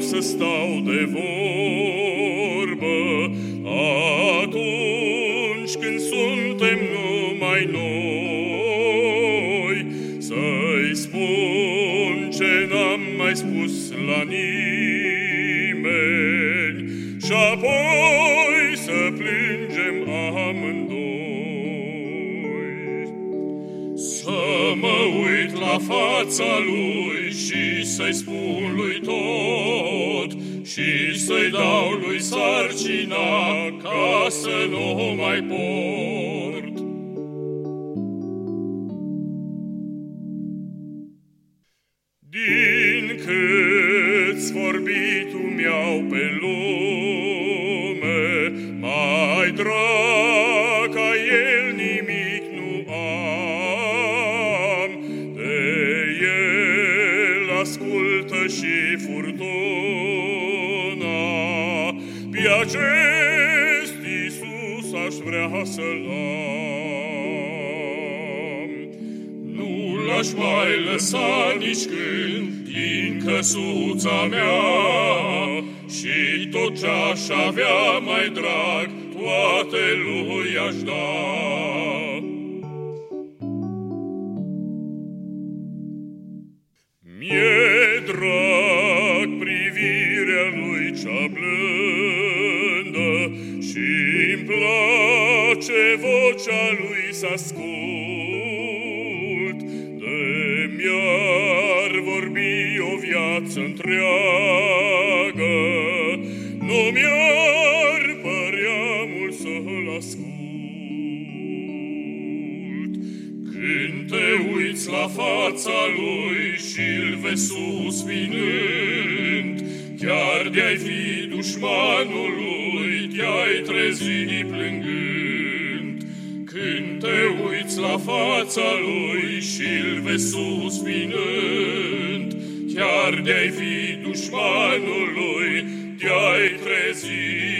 stau de vorbă atunci când suntem numai noi. Să-i spun ce n-am mai spus la nimeni și apoi să plângem amândoi. Să mă uit la fața lui și să-i spun lui tot și să-i dau lui sarcina ca să nu mai port. Din câți vorbitul mi-au pe lume, mai drag furtuna, pe acest Iisus aș vrea să-l am. Nu l-aș mai lăsa nici când din căsuța mea și tot ce-aș avea mai drag, toate lui aș da. Mi-e drag privirea lui cea blândă și-mi place vocea lui să ascult. De mi-ar vorbi o viață întreagă, nu mi-ar părea mult să-l ascult. Când te uiți la fața lui și-l vezi sus vinând, chiar de-ai fi dușmanul lui, te-ai trezi plângând. Când te uiți la fața lui și-l vezi sus vinând, chiar de-ai fi dușmanul lui, te-ai trezi